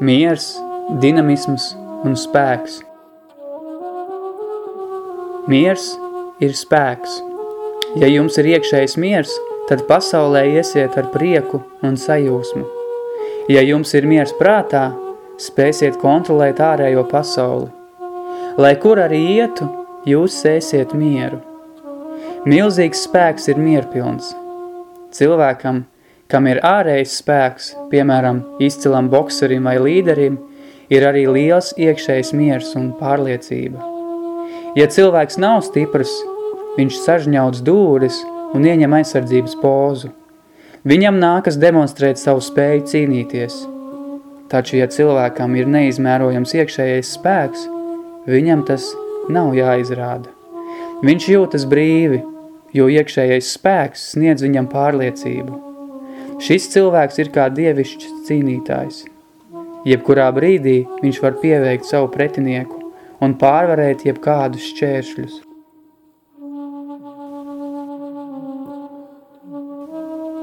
miers, dinamisms un spēks. Miers ir spēks. Ja jums ir iekšējs miers, tad pasaulē iesiet ar prieku un sajūsmu. Ja jums ir miers prātā, spēsiet kontrolēt ārējo pasauli. Lai kur arī ietu, jūs sēsiet mieru. Milzīgs spēks ir mierpilns. Cilvēkam, kam ir ārējs spēks, piemēram, izcilam bokserim vai līderim, ir arī liels iekšējs miers un pārliecība. Ja cilvēks nav stiprs, viņš sažņauts dūris un ieņem aizsardzības pozu. Viņam nākas demonstrēt savu spēju cīnīties. Taču, ja cilvēkam ir neizmērojams iekšējais spēks, viņam tas nav jāizrāda. Viņš jūtas brīvi, jo iekšējais spēks sniedz viņam pārliecību. Šis cilvēks ir kā dievišķs cīnītājs. Jebkurā brīdī viņš var pieveikt savu pretinieku un pārvarēt jebkādus šķēršļus.